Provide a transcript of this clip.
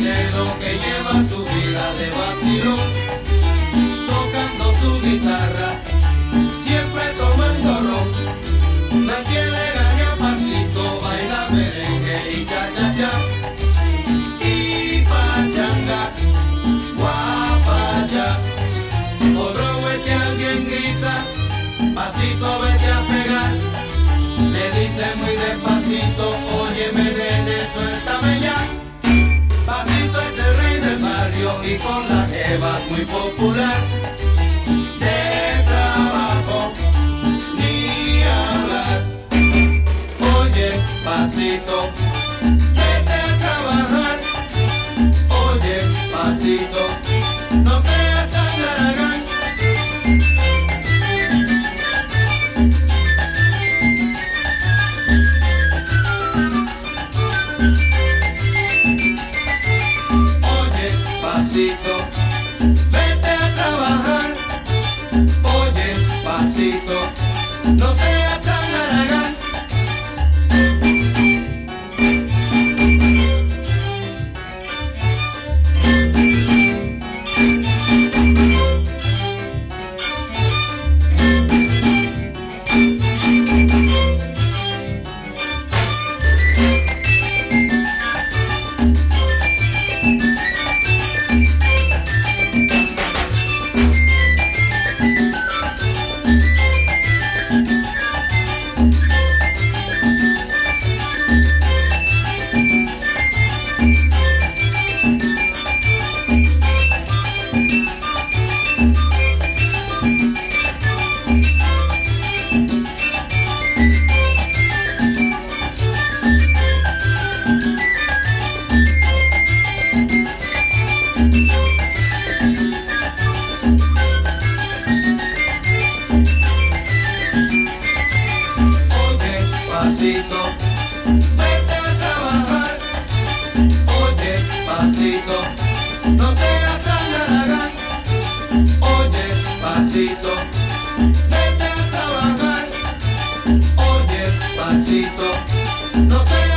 que lleva su vida de vacilón, tocando su guitarra, siempre tomando ron. Nadie le gana pasito, baila merengue. popular de trabajo ni hablar. Oye, pasito, vete a trabajar. Oye, pasito. No despacito, vete a trabajar. Oye, pasito, no seas tan nalagán. Oye, pasito, vete a trabajar. Oye, pasito, no seas